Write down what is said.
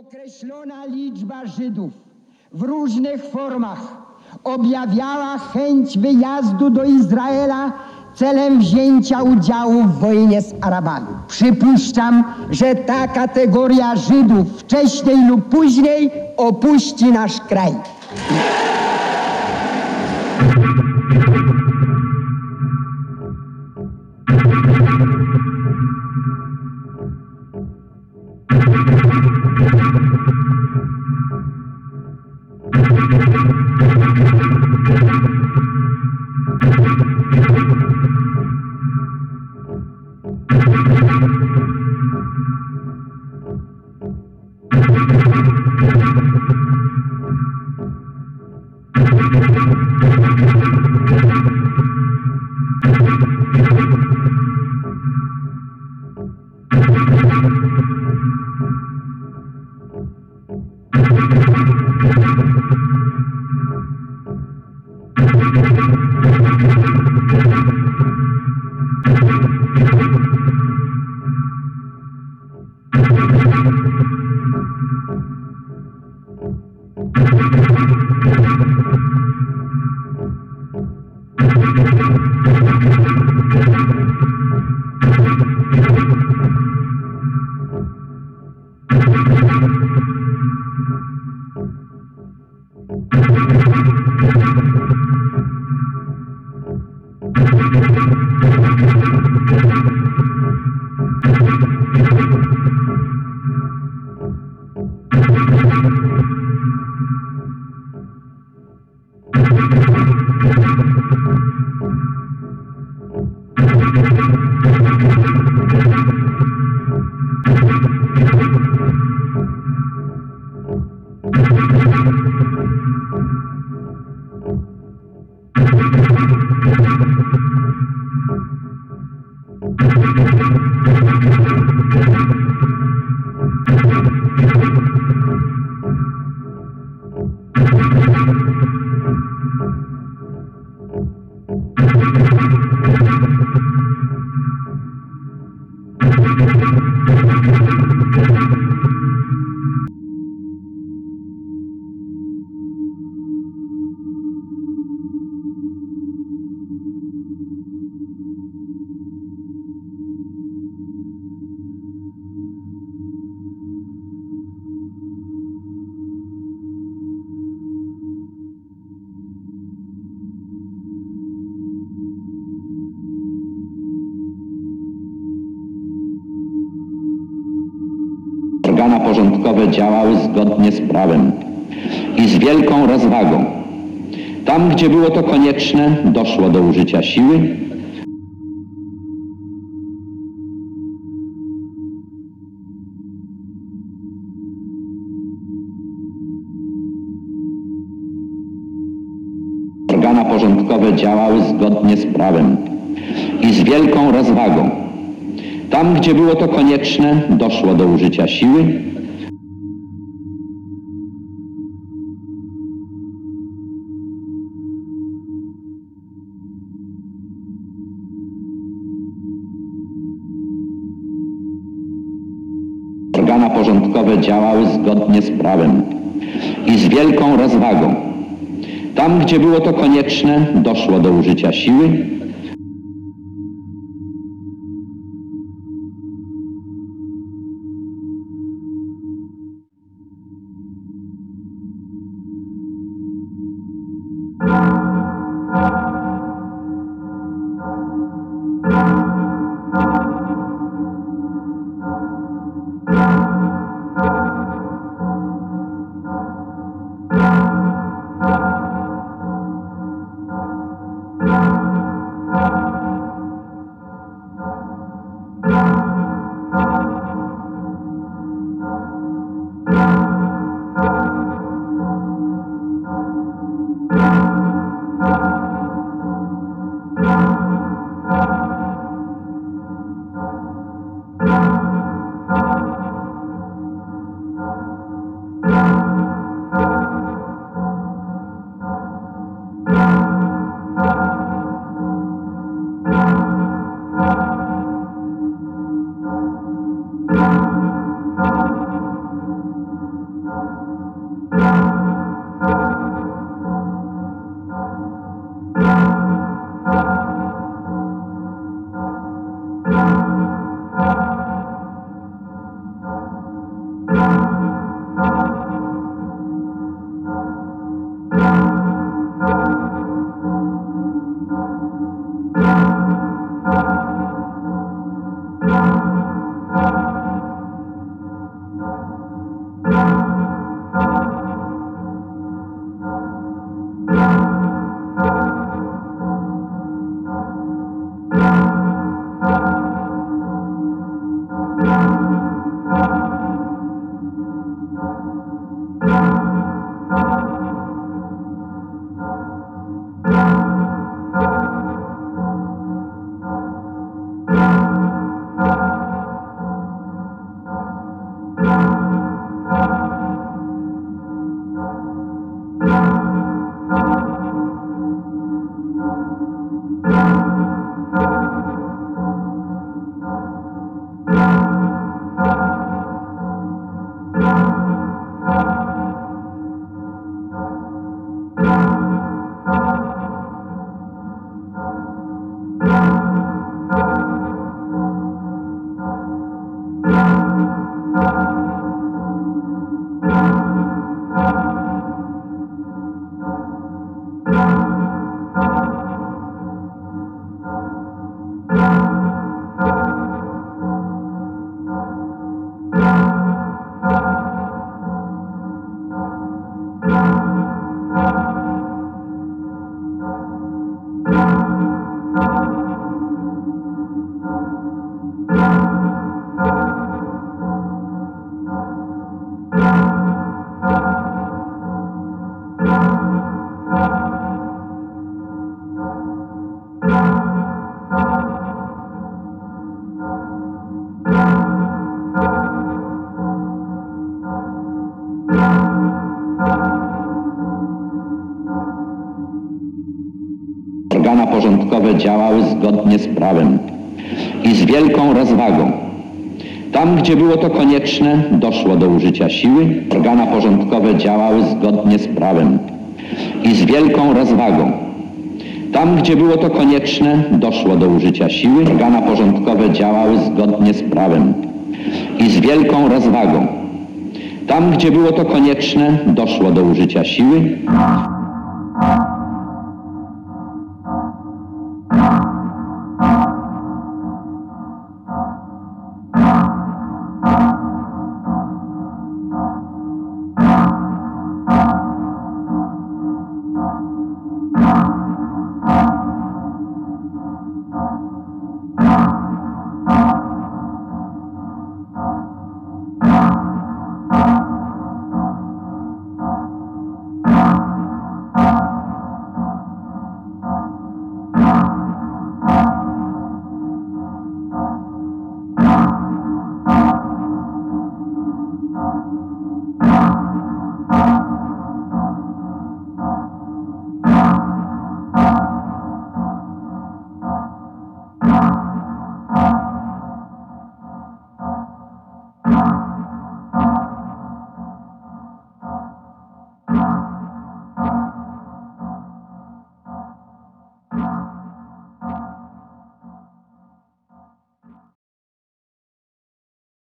Określona liczba Żydów w różnych formach objawiała chęć wyjazdu do Izraela celem wzięcia udziału w wojnie z Arabami. Przypuszczam, że ta kategoria Żydów wcześniej lub później opuści nasz kraj. Porządkowe działały zgodnie z prawem i z wielką rozwagą. Tam, gdzie było to konieczne, doszło do użycia siły, Organa porządkowe działały zgodnie z prawem i z wielką rozwagą. Tam, gdzie było to konieczne, doszło do użycia siły, Organa porządkowe działały zgodnie z prawem i z wielką rozwagą. Tam, gdzie było to konieczne, doszło do użycia siły, Thank. Porządkowe działały zgodnie z prawem i z wielką rozwagą. Tam, gdzie było to konieczne, doszło do użycia siły. Organa porządkowe działały zgodnie z prawem i z wielką rozwagą. Tam, gdzie było to konieczne, doszło do użycia siły. Organa porządkowe działały zgodnie z prawem i z wielką rozwagą. Tam, gdzie było to konieczne, doszło do użycia siły.